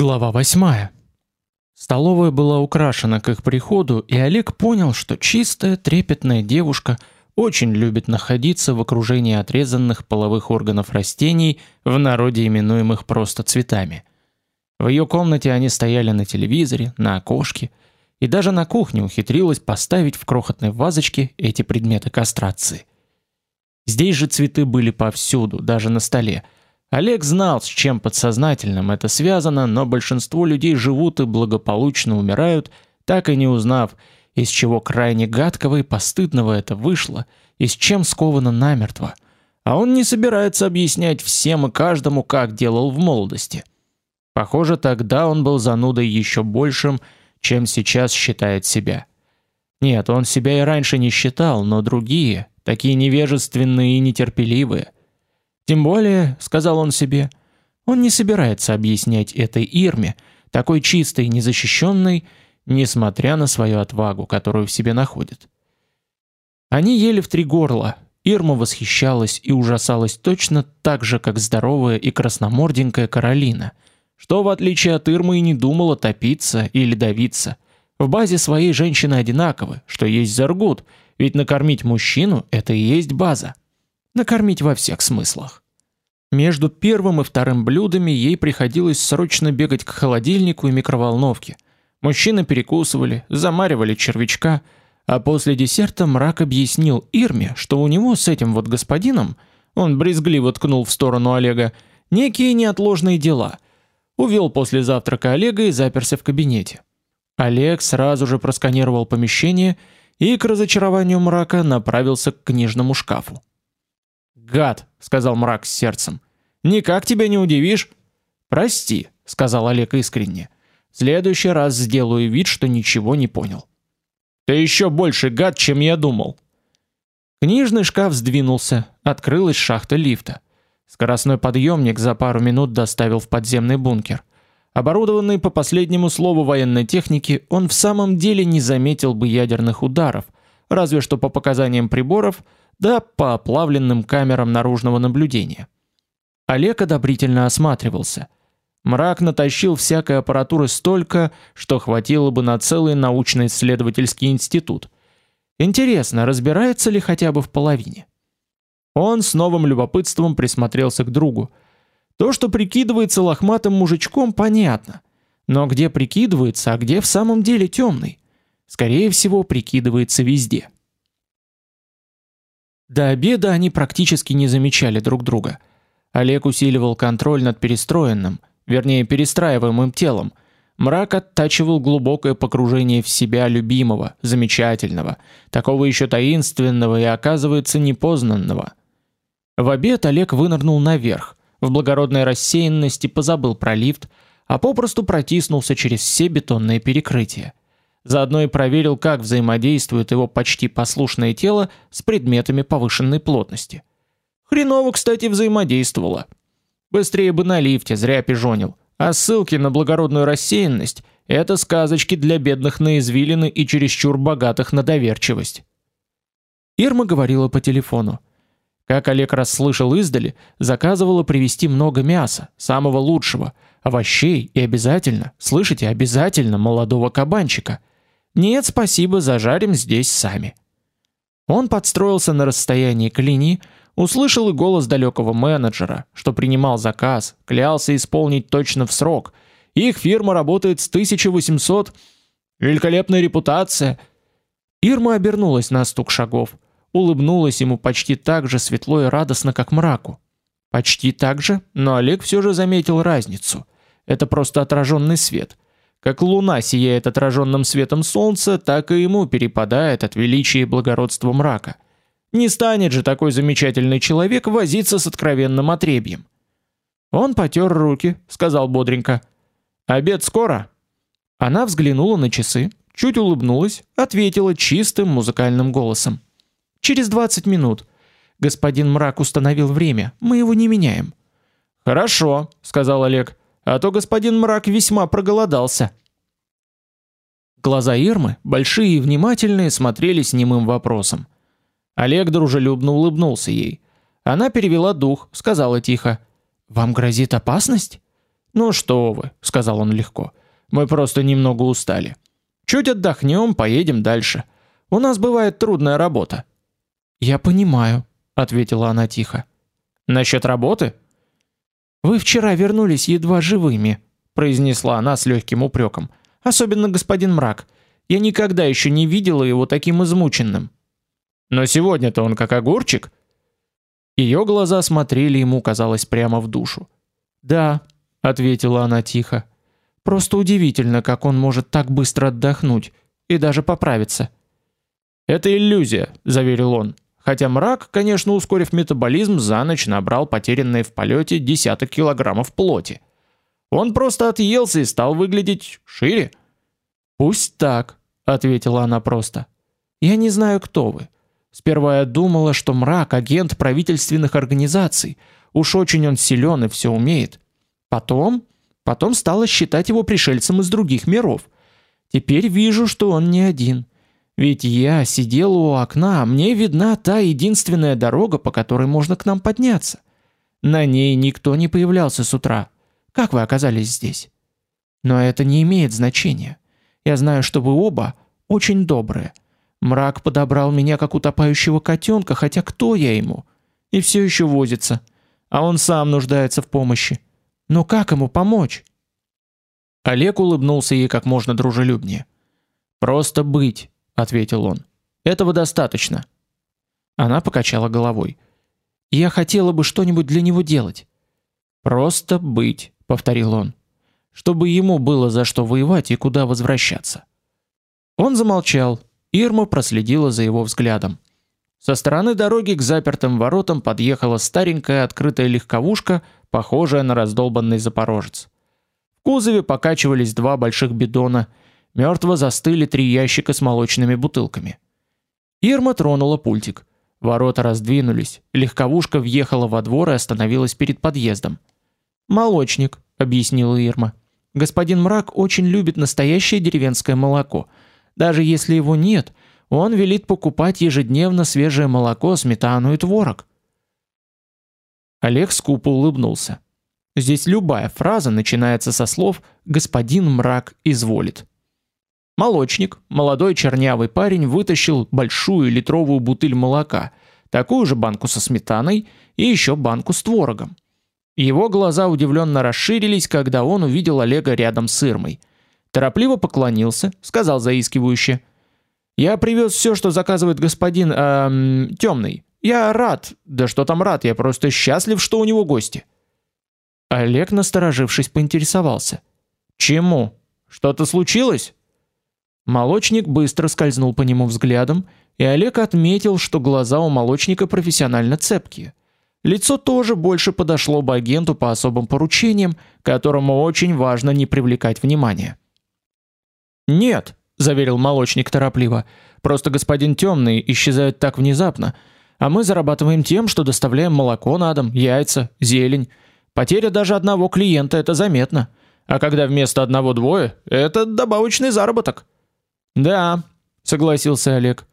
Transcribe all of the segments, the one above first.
Глава 8. Столовая была украшена к их приходу, и Олег понял, что чистая, трепетная девушка очень любит находиться в окружении отрезанных половых органов растений, в народе именуемых просто цветами. В ее комнате они стояли на телевизоре, на окошке, и даже на кухне ухитрилась поставить в крохотной вазочке эти предметы кастрации. Здесь же цветы были повсюду, даже на столе – Олег знал, с чем подсознательным это связано, но большинство людей живут и благополучно умирают, так и не узнав, из чего крайне гадкого и постыдного это вышло, и с чем сковано намертво. А он не собирается объяснять всем и каждому, как делал в молодости. Похоже, тогда он был занудой еще большим, чем сейчас считает себя. Нет, он себя и раньше не считал, но другие, такие невежественные и нетерпеливые – тем более, сказал он себе, он не собирается объяснять этой Ирме, такой чистой и незащищенной, несмотря на свою отвагу, которую в себе находит. Они ели в три горла. Ирма восхищалась и ужасалась точно так же, как здоровая и красноморденькая Каролина, что в отличие от Ирмы и не думала топиться или давиться. В базе своей женщины одинаковы, что есть заргут, ведь накормить мужчину это и есть база. Накормить во всех смыслах. Между первым и вторым блюдами ей приходилось срочно бегать к холодильнику и микроволновке. Мужчины перекусывали, замаривали червячка, а после десерта мрак объяснил Ирме, что у него с этим вот господином, он брезгливо ткнул в сторону Олега, некие неотложные дела. Увел после завтрака Олега и заперся в кабинете. Олег сразу же просканировал помещение и к разочарованию мрака направился к книжному шкафу. Гад, сказал мрак с сердцем. Никак тебя не удивишь. Прости, сказал Олег искренне. В следующий раз сделаю вид, что ничего не понял. Ты еще больше гад, чем я думал. Книжный шкаф сдвинулся, открылась шахта лифта. Скоростной подъемник за пару минут доставил в подземный бункер. Оборудованный по последнему слову военной техники, он в самом деле не заметил бы ядерных ударов, разве что по показаниям приборов – да по оплавленным камерам наружного наблюдения. Олег одобрительно осматривался. Мрак натащил всякой аппаратуры столько, что хватило бы на целый научно-исследовательский институт. Интересно, разбирается ли хотя бы в половине? Он с новым любопытством присмотрелся к другу. То, что прикидывается лохматым мужичком, понятно. Но где прикидывается, а где в самом деле темный? Скорее всего, прикидывается везде. До обеда они практически не замечали друг друга. Олег усиливал контроль над перестроенным, вернее, перестраиваемым телом. Мрак оттачивал глубокое погружение в себя любимого, замечательного, такого еще таинственного и оказывается непознанного. В обед Олег вынырнул наверх, в благородной рассеянности позабыл про лифт, а попросту протиснулся через все бетонные перекрытия. Заодно и проверил, как взаимодействует его почти послушное тело с предметами повышенной плотности. Хреново, кстати, взаимодействовало. Быстрее бы на лифте, зря пижонил. А ссылки на благородную рассеянность это сказочки для бедных на извилины и чересчур богатых на доверчивость. Ирма говорила по телефону. Как Олег расслышал издали, заказывала привезти много мяса, самого лучшего, овощей и обязательно, слышите, обязательно молодого кабанчика – нет, спасибо, зажарим здесь сами. Он подстроился на расстоянии к линии, услышал и голос далекого менеджера, что принимал заказ, клялся исполнить точно в срок. Их фирма работает с 1800. Великолепная репутация. Ирма обернулась на стук шагов, улыбнулась ему почти так же светло и радостно, как мраку. Почти так же, но Олег все же заметил разницу. Это просто отраженный свет. Как луна сияет отраженным светом солнца, так и ему перепадает от величия и благородства мрака. Не станет же такой замечательный человек возиться с откровенным отребьем. Он потёр руки, сказал бодренько: "Обед скоро". Она взглянула на часы, чуть улыбнулась, ответила чистым музыкальным голосом: "Через 20 минут. Господин Мрак установил время, мы его не меняем". "Хорошо", сказал Олег а то господин мрак весьма проголодался. Глаза Ирмы, большие и внимательные, смотрели с немым вопросом. Олег дружелюбно улыбнулся ей. Она перевела дух, сказала тихо: "Вам грозит опасность?" Ну что вы, сказал он легко. Мы просто немного устали. Чуть отдохнем, поедем дальше. У нас бывает трудная работа. Я понимаю, ответила она тихо. Насчет работы? Вы вчера вернулись едва живыми, произнесла она с легким упреком. Особенно господин Мрак. Я никогда еще не видела его таким измученным. Но сегодня-то он как огурчик. Ее глаза смотрели ему, казалось, прямо в душу. "Да", ответила она тихо. "Просто удивительно, как он может так быстро отдохнуть и даже поправиться". "Это иллюзия", заверил он. Хотя мрак, конечно, ускорив метаболизм, за ночь набрал потерянные в полете десяток килограммов плоти. Он просто отъелся и стал выглядеть шире. Пусть так, ответила она просто. Я не знаю, кто вы. Сперва я думала, что мрак агент правительственных организаций. Уж очень он силен и все умеет. Потом, потом стала считать его пришельцем из других миров. Теперь вижу, что он не один. Ведь я сидел у окна, мне видна та единственная дорога, по которой можно к нам подняться. На ней никто не появлялся с утра. Как вы оказались здесь? Но это не имеет значения. Я знаю, что вы оба очень добрые. Мрак подобрал меня как утопающего котенка, хотя кто я ему? И все еще возится. А он сам нуждается в помощи. Но как ему помочь? Олег улыбнулся ей как можно дружелюбнее. Просто быть, ответил он. Этого достаточно. Она покачала головой. Я хотела бы что-нибудь для него делать. Просто быть, повторил он. Чтобы ему было за что воевать и куда возвращаться. Он замолчал. Ирма проследила за его взглядом. Со стороны дороги к запертым воротам подъехала старенькая открытая легковушка, похожая на раздолбанный запорожец. В кузове покачивались два больших бидона Мертво застыли три ящика с молочными бутылками. Ирма тронула пультик. Ворота раздвинулись, легковушка въехала во двор и остановилась перед подъездом. "Молочник", объяснила Ирма. "Господин Мрак очень любит настоящее деревенское молоко. Даже если его нет, он велит покупать ежедневно свежее молоко, сметану и творог". Олег скупо улыбнулся. Здесь любая фраза начинается со слов господин Мрак изволит. Молочник, молодой чернявый парень, вытащил большую литровую бутыль молока, такую же банку со сметаной и еще банку с творогом. Его глаза удивленно расширились, когда он увидел Олега рядом с Ирмой. Торопливо поклонился, сказал заискивающе: "Я привез все, что заказывает господин эм, темный. Я рад. Да что там рад, я просто счастлив, что у него гости". Олег, насторожившись, поинтересовался: "Чему? Что-то случилось?" Молочник быстро скользнул по нему взглядом, и Олег отметил, что глаза у молочника профессионально цепкие. Лицо тоже больше подошло бы агенту по особым поручениям, которому очень важно не привлекать внимания. "Нет", заверил молочник торопливо. "Просто господин Темный исчезает так внезапно, а мы зарабатываем тем, что доставляем молоко на дом, яйца, зелень. Потеря даже одного клиента это заметно. А когда вместо одного двое, это добавочный заработок". Да, согласился Олег.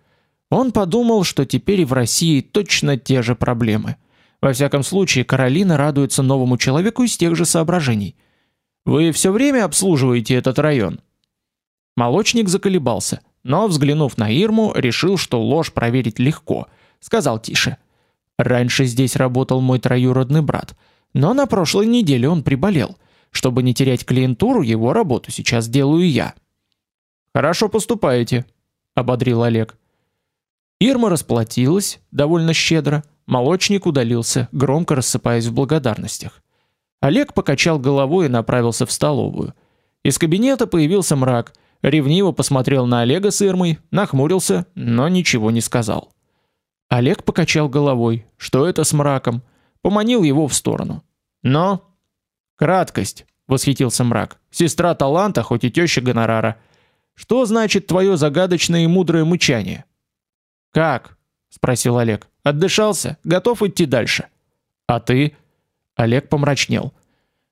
Он подумал, что теперь и в России точно те же проблемы. Во всяком случае, Каролина радуется новому человеку из тех же соображений. Вы все время обслуживаете этот район? Молочник заколебался, но взглянув на Ирму, решил, что ложь проверить легко. Сказал тише: "Раньше здесь работал мой троюродный брат, но на прошлой неделе он приболел. Чтобы не терять клиентуру, его работу сейчас делаю я". Хорошо поступаете, ободрил Олег. Ирма расплатилась довольно щедро, молочник удалился, громко рассыпаясь в благодарностях. Олег покачал головой и направился в столовую. Из кабинета появился мрак, ревниво посмотрел на Олега с Ирмой, нахмурился, но ничего не сказал. Олег покачал головой. Что это с мраком? Поманил его в сторону. Но краткость, восхитился мрак. Сестра таланта, хоть и теща гонорара. Что значит твое загадочное и мудрое мычание? Как? спросил Олег. Отдышался, готов идти дальше. А ты? Олег помрачнел.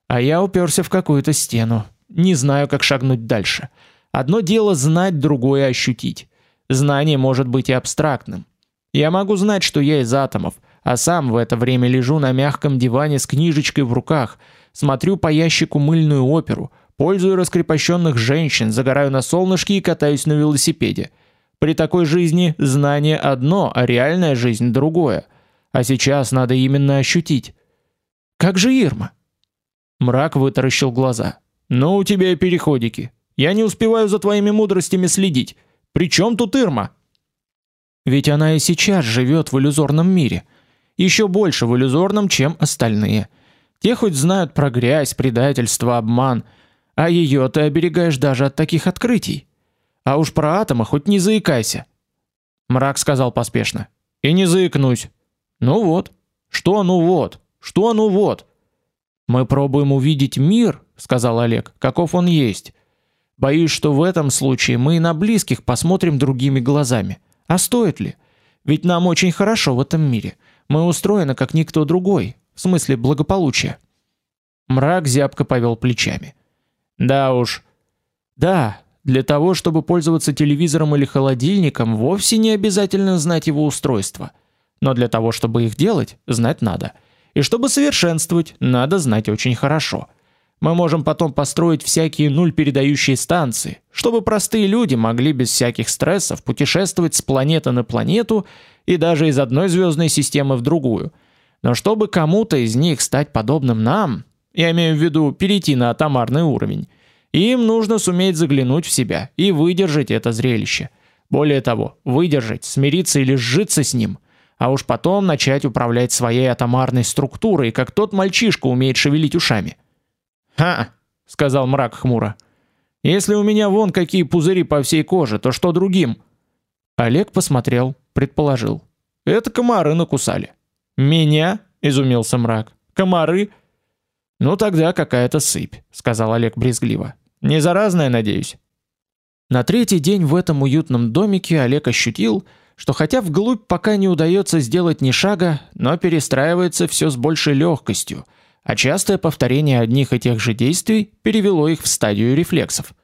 А я уперся в какую-то стену. Не знаю, как шагнуть дальше. Одно дело знать, другое ощутить. Знание может быть и абстрактным. Я могу знать, что я из атомов, а сам в это время лежу на мягком диване с книжечкой в руках, смотрю по ящику мыльную оперу, пользую раскрепощенных женщин, загораю на солнышке и катаюсь на велосипеде. При такой жизни знание одно, а реальная жизнь другое. А сейчас надо именно ощутить. Как же Ирма? Мрак вытаращил глаза. Ну у тебя переходики. Я не успеваю за твоими мудростями следить. Причем тут Ирма? Ведь она и сейчас живет в иллюзорном мире, еще больше в иллюзорном, чем остальные. Те хоть знают про грязь, предательство, обман, а ее ты оберегаешь даже от таких открытий. А уж про атомы хоть не заикайся. Мрак сказал поспешно. И не заикнусь. Ну вот. Что ну вот? Что ну вот? Мы пробуем увидеть мир, сказал Олег, каков он есть. Боюсь, что в этом случае мы и на близких посмотрим другими глазами. А стоит ли? Ведь нам очень хорошо в этом мире. Мы устроены как никто другой, в смысле благополучия. Мрак зябко повел плечами. Да уж. Да, для того, чтобы пользоваться телевизором или холодильником, вовсе не обязательно знать его устройство. Но для того, чтобы их делать, знать надо. И чтобы совершенствовать, надо знать очень хорошо. Мы можем потом построить всякие нуль передающие станции, чтобы простые люди могли без всяких стрессов путешествовать с планеты на планету и даже из одной звездной системы в другую. Но чтобы кому-то из них стать подобным нам, я имею в виду перейти на атомарный уровень, им нужно суметь заглянуть в себя и выдержать это зрелище. Более того, выдержать, смириться или сжиться с ним, а уж потом начать управлять своей атомарной структурой, как тот мальчишка умеет шевелить ушами. «Ха!» — сказал мрак хмуро. «Если у меня вон какие пузыри по всей коже, то что другим?» Олег посмотрел, предположил. «Это комары накусали». «Меня?» — изумился мрак. «Комары?» «Ну тогда какая-то сыпь», — сказал Олег брезгливо. «Не заразная, надеюсь?» На третий день в этом уютном домике Олег ощутил, что хотя вглубь пока не удается сделать ни шага, но перестраивается все с большей легкостью — а частое повторение одних и тех же действий перевело их в стадию рефлексов.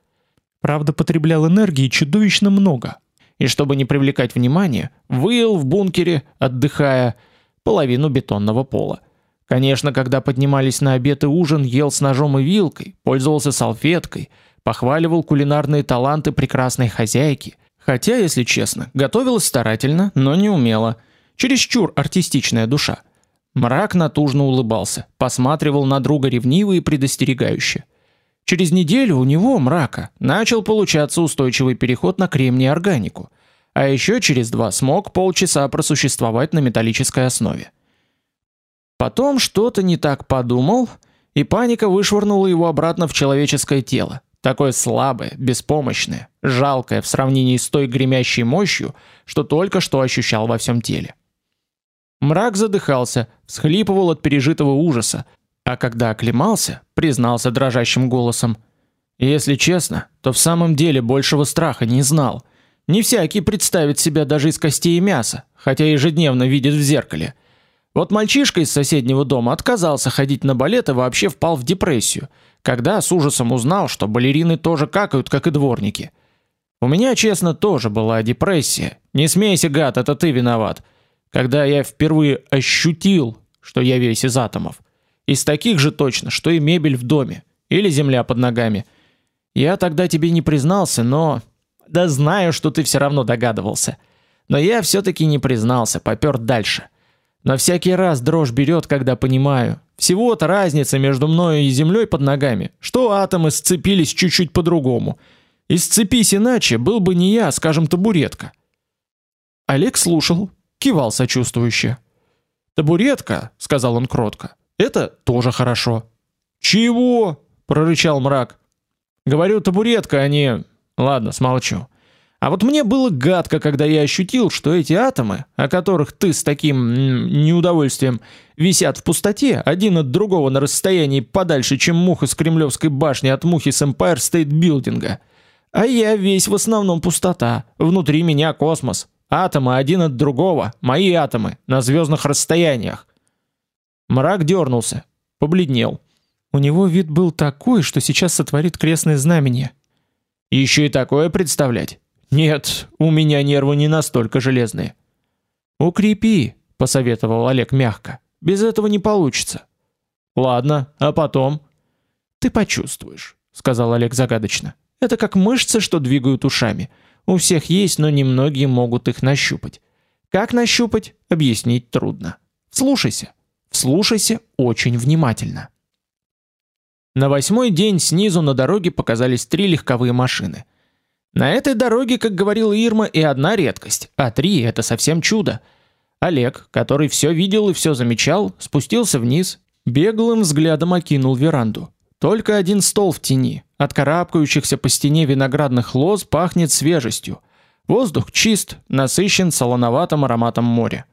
Правда, потреблял энергии чудовищно много. И чтобы не привлекать внимания, выел в бункере, отдыхая, половину бетонного пола. Конечно, когда поднимались на обед и ужин, ел с ножом и вилкой, пользовался салфеткой, похваливал кулинарные таланты прекрасной хозяйки. Хотя, если честно, готовилась старательно, но не умела. Чересчур артистичная душа. Мрак натужно улыбался, посматривал на друга ревниво и предостерегающе. Через неделю у него, мрака, начал получаться устойчивый переход на кремний органику, а еще через два смог полчаса просуществовать на металлической основе. Потом что-то не так подумал, и паника вышвырнула его обратно в человеческое тело, такое слабое, беспомощное, жалкое в сравнении с той гремящей мощью, что только что ощущал во всем теле. Мрак задыхался, всхлипывал от пережитого ужаса, а когда оклемался, признался дрожащим голосом: "Если честно, то в самом деле большего страха не знал. Не всякий представит себя даже из костей и мяса, хотя ежедневно видит в зеркале. Вот мальчишка из соседнего дома отказался ходить на балет и вообще впал в депрессию, когда с ужасом узнал, что балерины тоже какают, как и дворники. У меня, честно, тоже была депрессия. Не смейся, гад, это ты виноват когда я впервые ощутил, что я весь из атомов. Из таких же точно, что и мебель в доме или земля под ногами. Я тогда тебе не признался, но да знаю, что ты все равно догадывался. Но я все таки не признался, попёр дальше. Но всякий раз дрожь берет, когда понимаю. Всего-то разница между мной и землей под ногами, что атомы сцепились чуть-чуть по-другому. И сцепись иначе, был бы не я, скажем, табуретка. Олег слушал, кивал сочувствующе. "Табуретка", сказал он кротко. "Это тоже хорошо". "Чего?" прорычал мрак. "Говорю, табуретка, а не Ладно, смолчу. А вот мне было гадко, когда я ощутил, что эти атомы, о которых ты с таким неудовольствием висят в пустоте, один от другого на расстоянии подальше, чем муха с Кремлевской башни от мухи с Empire State Building. А я весь в основном пустота, внутри меня космос. Атомы один от другого, мои атомы, на звездных расстояниях. Мрак дернулся, побледнел. У него вид был такой, что сейчас сотворит крестное знамение. Еще и такое представлять? Нет, у меня нервы не настолько железные. Укрепи, посоветовал Олег мягко. Без этого не получится. Ладно, а потом? Ты почувствуешь, сказал Олег загадочно. Это как мышцы, что двигают ушами. У всех есть, но немногие могут их нащупать. Как нащупать, объяснить трудно. Слушайся. Слушайся очень внимательно. На восьмой день снизу на дороге показались три легковые машины. На этой дороге, как говорила Ирма, и одна редкость, а три это совсем чудо. Олег, который все видел и все замечал, спустился вниз, беглым взглядом окинул веранду. Только один стол в тени. От карабкающихся по стене виноградных лоз пахнет свежестью. Воздух чист, насыщен солоноватым ароматом моря.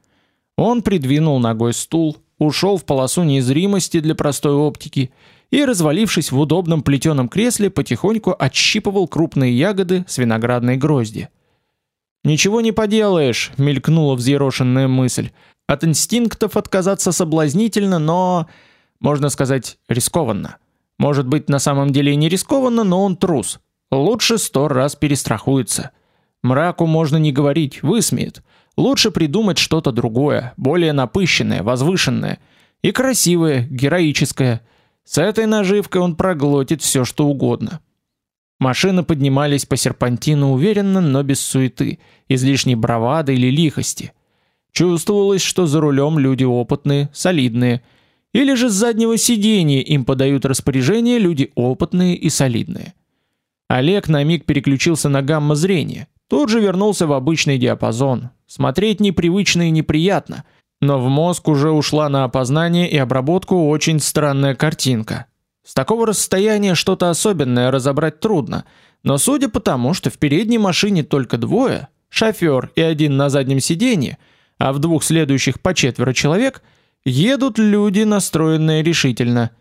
Он придвинул ногой стул, ушел в полосу незримости для простой оптики и, развалившись в удобном плетеном кресле, потихоньку отщипывал крупные ягоды с виноградной грозди. Ничего не поделаешь, мелькнула взъерошенная мысль. От инстинктов отказаться соблазнительно, но, можно сказать, рискованно. Может быть, на самом деле и не рискованно, но он трус. Лучше сто раз перестрахуется. Мраку можно не говорить, высмеет. Лучше придумать что-то другое, более напыщенное, возвышенное и красивое, героическое. С этой наживкой он проглотит все, что угодно. Машины поднимались по серпантину уверенно, но без суеты, излишней бравады или лихости. Чувствовалось, что за рулем люди опытные, солидные, или же с заднего сиденья им подают распоряжения люди опытные и солидные. Олег на миг переключился на гамма-зрение, тут же вернулся в обычный диапазон. Смотреть непривычно и неприятно, но в мозг уже ушла на опознание и обработку очень странная картинка. С такого расстояния что-то особенное разобрать трудно, но судя по тому, что в передней машине только двое, шофер и один на заднем сиденье, а в двух следующих по четверо человек – Едут люди, настроенные решительно,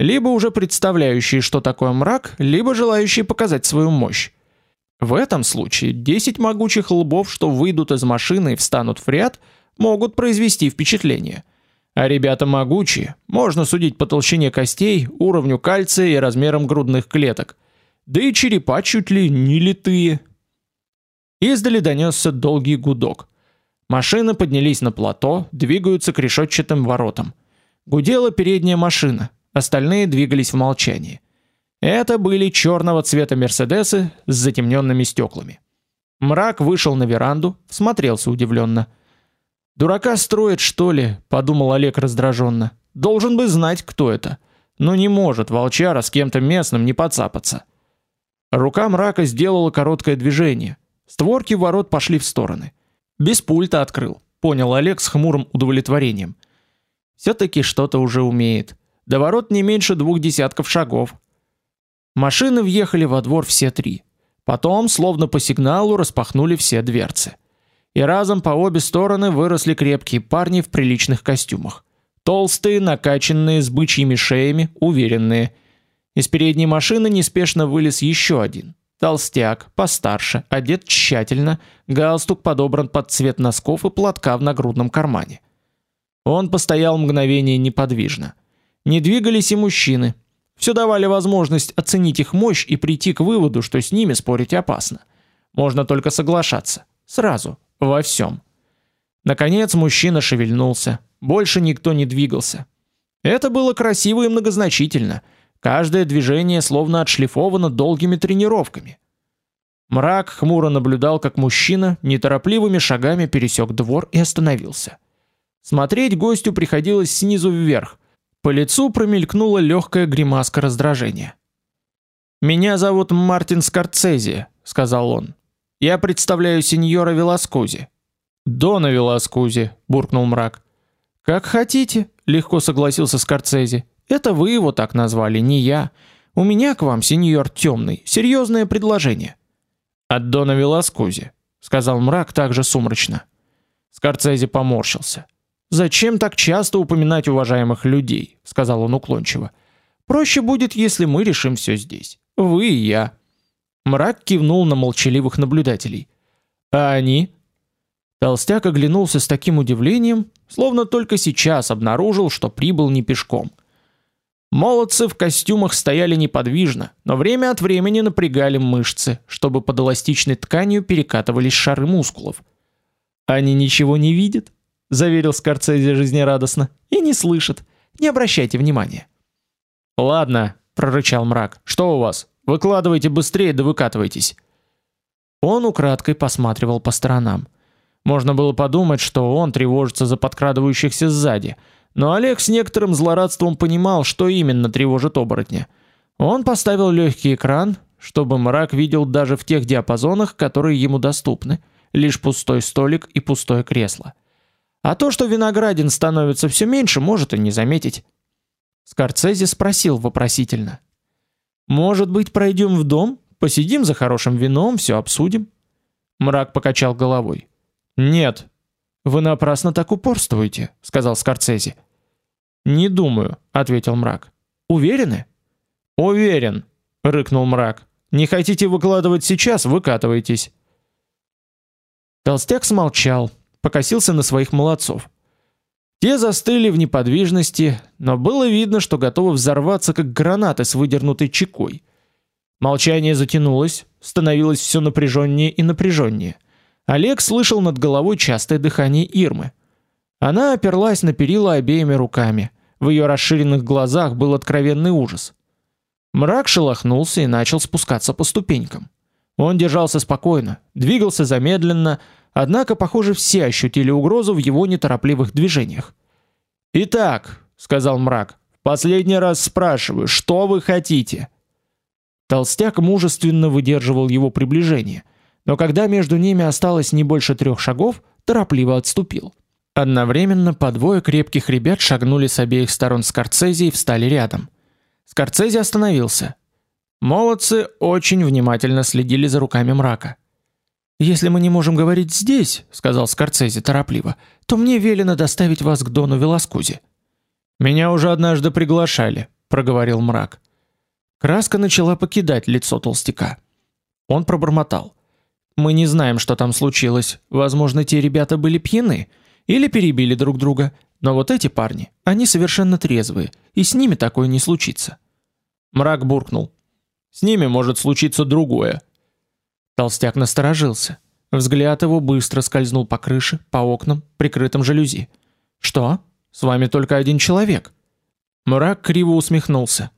либо уже представляющие, что такое мрак, либо желающие показать свою мощь. В этом случае 10 могучих лбов, что выйдут из машины и встанут в ряд, могут произвести впечатление. А ребята могучие, можно судить по толщине костей, уровню кальция и размерам грудных клеток. Да и черепа чуть ли не литые. Издали донесся долгий гудок. Машины поднялись на плато, двигаются к решетчатым воротам. Гудела передняя машина, остальные двигались в молчании. Это были черного цвета Мерседесы с затемненными стеклами. Мрак вышел на веранду, смотрелся удивленно. Дурака строит, что ли, подумал Олег раздраженно. Должен бы знать, кто это. Но не может волчара с кем-то местным не подцапаться. Рука мрака сделала короткое движение. Створки ворот пошли в стороны. Без пульта открыл, понял Олег с хмурым удовлетворением. все таки что-то уже умеет. До ворот не меньше двух десятков шагов. Машины въехали во двор все три. Потом, словно по сигналу, распахнули все дверцы. И разом по обе стороны выросли крепкие парни в приличных костюмах. Толстые, накачанные с бычьими шеями, уверенные. Из передней машины неспешно вылез еще один. Толстяк, постарше, одет тщательно, галстук подобран под цвет носков и платка в нагрудном кармане. Он постоял мгновение неподвижно. Не двигались и мужчины. Все давали возможность оценить их мощь и прийти к выводу, что с ними спорить опасно. Можно только соглашаться. Сразу, во всем. Наконец мужчина шевельнулся. Больше никто не двигался. Это было красиво и многозначительно – Каждое движение словно отшлифовано долгими тренировками. Мрак хмуро наблюдал, как мужчина неторопливыми шагами пересек двор и остановился. Смотреть гостю приходилось снизу вверх. По лицу промелькнула легкая гримаска раздражения. Меня зовут Мартин Скорцези, сказал он. Я представляю сеньора Веласкузи. Дона Веласкузи, буркнул мрак. Как хотите, легко согласился Скорцези. Это вы его так назвали, не я. У меня к вам, сеньор Темный, серьезное предложение. От Дона Веласкузи, сказал мрак также сумрачно. Скорцезе поморщился. Зачем так часто упоминать уважаемых людей, сказал он уклончиво. Проще будет, если мы решим все здесь. Вы и я. Мрак кивнул на молчаливых наблюдателей. А они? Толстяк оглянулся с таким удивлением, словно только сейчас обнаружил, что прибыл не пешком. Молодцы в костюмах стояли неподвижно, но время от времени напрягали мышцы, чтобы под эластичной тканью перекатывались шары мускулов. Они ничего не видят? заверил Скорцезе жизнерадостно. И не слышит. Не обращайте внимания. Ладно, прорычал мрак. Что у вас? Выкладывайте быстрее, да выкатывайтесь. Он украдкой посматривал по сторонам. Можно было подумать, что он тревожится за подкрадывающихся сзади, но Олег с некоторым злорадством понимал, что именно тревожит оборотня. Он поставил легкий экран, чтобы мрак видел даже в тех диапазонах, которые ему доступны, лишь пустой столик и пустое кресло. А то, что виноградин становится все меньше, может и не заметить. Скорцезе спросил вопросительно: "Может быть, пройдем в дом, посидим за хорошим вином, все обсудим?" Мрак покачал головой. "Нет. Вы напрасно так упорствуете", сказал Скорцезе. "Не думаю", ответил Мрак. "Уверены?" "Уверен", рыкнул Мрак. "Не хотите выкладывать сейчас, выкатывайтесь". Толстяк смолчал, покосился на своих молодцов. Те застыли в неподвижности, но было видно, что готовы взорваться как гранаты с выдернутой чекой. Молчание затянулось, становилось все напряженнее и напряженнее. Олег слышал над головой частое дыхание Ирмы. Она оперлась на перила обеими руками. В ее расширенных глазах был откровенный ужас. Мрак шелохнулся и начал спускаться по ступенькам. Он держался спокойно, двигался замедленно, Однако, похоже, все ощутили угрозу в его неторопливых движениях. "Итак", сказал мрак. "В последний раз спрашиваю, что вы хотите?" Толстяк мужественно выдерживал его приближение, но когда между ними осталось не больше трех шагов, торопливо отступил. Одновременно по двое крепких ребят шагнули с обеих сторон Скорцези и встали рядом. Скорцези остановился. Молодцы очень внимательно следили за руками мрака. Если мы не можем говорить здесь, сказал Скорцезе торопливо, то мне велено доставить вас к Дону Веласкузе. Меня уже однажды приглашали, проговорил мрак. Краска начала покидать лицо толстяка. Он пробормотал: "Мы не знаем, что там случилось. Возможно, те ребята были пьяны или перебили друг друга, но вот эти парни, они совершенно трезвые, и с ними такое не случится". Мрак буркнул: "С ними может случиться другое. Толстяк насторожился. Взгляд его быстро скользнул по крыше, по окнам, прикрытым жалюзи. Что? С вами только один человек? Мрак криво усмехнулся.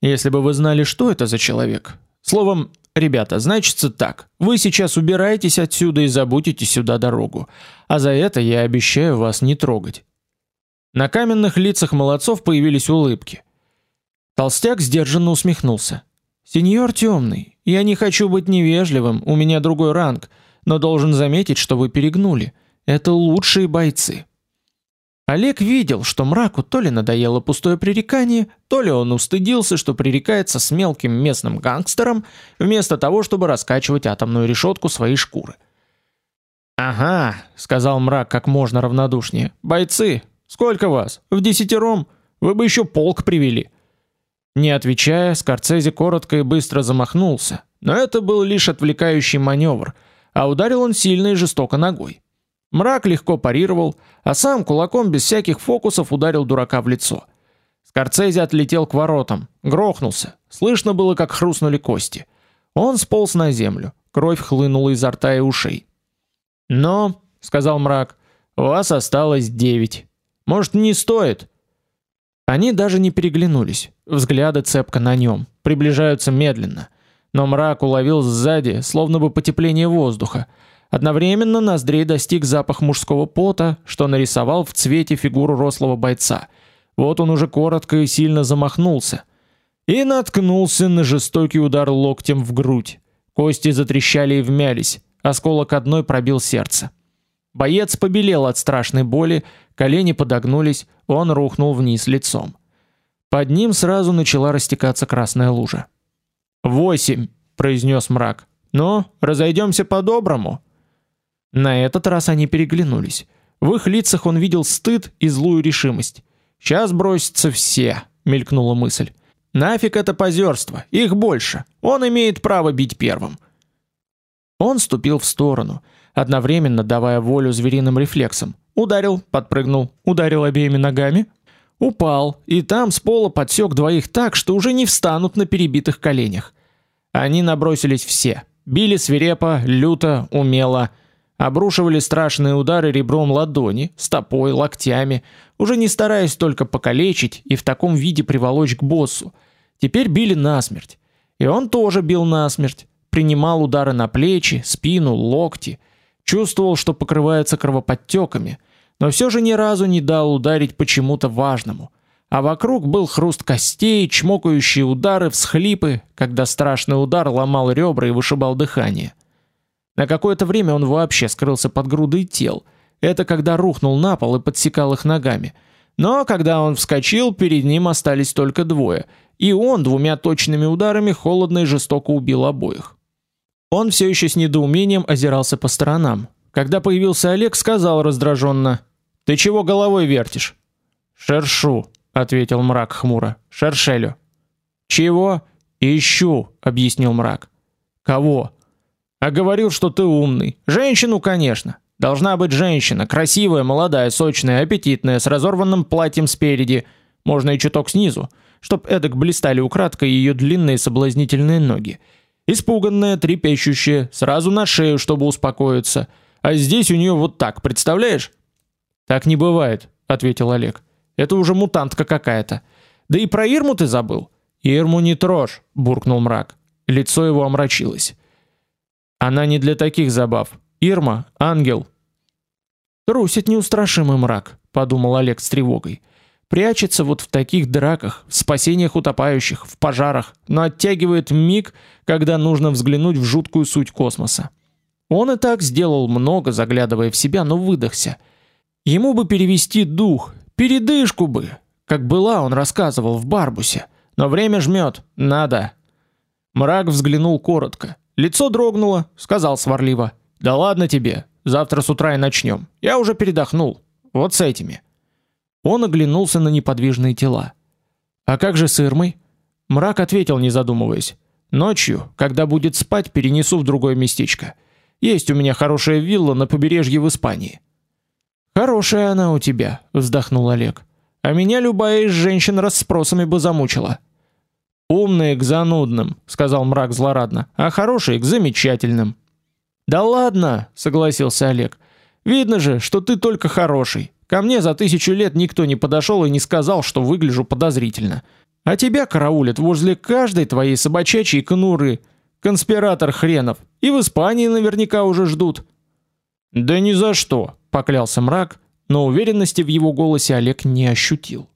Если бы вы знали, что это за человек. Словом, ребята, значится так. Вы сейчас убираетесь отсюда и забудете сюда дорогу. А за это я обещаю вас не трогать. На каменных лицах молодцов появились улыбки. Толстяк сдержанно усмехнулся. Сеньор Темный, я не хочу быть невежливым, у меня другой ранг, но должен заметить, что вы перегнули. Это лучшие бойцы. Олег видел, что мраку то ли надоело пустое пререкание, то ли он устыдился, что пререкается с мелким местным гангстером, вместо того, чтобы раскачивать атомную решетку своей шкуры. Ага, сказал мрак как можно равнодушнее. Бойцы, сколько вас? В десятером? Вы бы еще полк привели. Не отвечая, Скорцезе коротко и быстро замахнулся, но это был лишь отвлекающий маневр, а ударил он сильно и жестоко ногой. Мрак легко парировал, а сам кулаком без всяких фокусов ударил дурака в лицо. Скорцезе отлетел к воротам, грохнулся. Слышно было, как хрустнули кости. Он сполз на землю. Кровь хлынула изо рта и ушей. "Но", сказал мрак. "У вас осталось девять. Может, не стоит?" Они даже не переглянулись. Взгляды цепко на нем, приближаются медленно. Но мрак уловил сзади, словно бы потепление воздуха. Одновременно ноздрей достиг запах мужского пота, что нарисовал в цвете фигуру рослого бойца. Вот он уже коротко и сильно замахнулся и наткнулся на жестокий удар локтем в грудь. Кости затрещали и вмялись, осколок одной пробил сердце. Боец побелел от страшной боли, колени подогнулись, он рухнул вниз лицом. Под ним сразу начала растекаться красная лужа. "Восемь", произнес мрак. "Ну, разойдемся по-доброму". На этот раз они переглянулись. В их лицах он видел стыд и злую решимость. "Сейчас бросятся все", мелькнула мысль. "Нафиг это позерство, их больше. Он имеет право бить первым". Он ступил в сторону, одновременно давая волю звериным рефлексам. Ударил, подпрыгнул, ударил обеими ногами, упал, и там с пола подсек двоих так, что уже не встанут на перебитых коленях. Они набросились все, били свирепо, люто, умело. Обрушивали страшные удары ребром ладони, стопой, локтями, уже не стараясь только покалечить и в таком виде приволочь к боссу. Теперь били насмерть. И он тоже бил насмерть, принимал удары на плечи, спину, локти, чувствовал, что покрывается кровоподтеками, но все же ни разу не дал ударить почему-то важному. А вокруг был хруст костей, чмокающие удары, всхлипы, когда страшный удар ломал ребра и вышибал дыхание. На какое-то время он вообще скрылся под грудой тел. Это когда рухнул на пол и подсекал их ногами. Но когда он вскочил, перед ним остались только двое, и он двумя точными ударами холодно и жестоко убил обоих. Он все еще с недоумением озирался по сторонам. Когда появился Олег, сказал раздраженно: "Ты чего головой вертишь?" "Шершу", ответил мрак хмуро. "Шершелю". "Чего?" "Ищу", объяснил мрак. "Кого?" А говорил, что ты умный. Женщину, конечно. Должна быть женщина, красивая, молодая, сочная, аппетитная, с разорванным платьем спереди, можно и чуток снизу, чтоб эдак блистали украдкой ее длинные соблазнительные ноги. Испуганная, трепещущая, сразу на шею, чтобы успокоиться. А здесь у нее вот так, представляешь? Так не бывает, ответил Олег. Это уже мутантка какая-то. Да и про Ирму ты забыл. Ирму не трожь, буркнул мрак. Лицо его омрачилось. Она не для таких забав. Ирма ангел. Трусит неустрашимый мрак, подумал Олег с тревогой. Прячется вот в таких драках, в спасениях утопающих, в пожарах, но оттягивает миг, когда нужно взглянуть в жуткую суть космоса. Он и так сделал много, заглядывая в себя, но выдохся. Ему бы перевести дух, передышку бы, как была, он рассказывал в Барбусе. Но время жмет, надо. Мрак взглянул коротко. Лицо дрогнуло, сказал сварливо: "Да ладно тебе, завтра с утра и начнем. Я уже передохнул. Вот с этими". Он оглянулся на неподвижные тела. А как же с Ирмой? Мрак ответил, не задумываясь: "Ночью, когда будет спать, перенесу в другое местечко. Есть у меня хорошая вилла на побережье в Испании". Хорошая она у тебя, вздохнул Олег. А меня любая из женщин расспросами бы замучила. Умные к занудным, сказал мрак злорадно, а хорошие к замечательным. Да ладно, согласился Олег. Видно же, что ты только хороший. Ко мне за тысячу лет никто не подошел и не сказал, что выгляжу подозрительно. А тебя караулят возле каждой твоей собачачьей конуры. Конспиратор хренов. И в Испании наверняка уже ждут. Да ни за что, поклялся мрак, но уверенности в его голосе Олег не ощутил.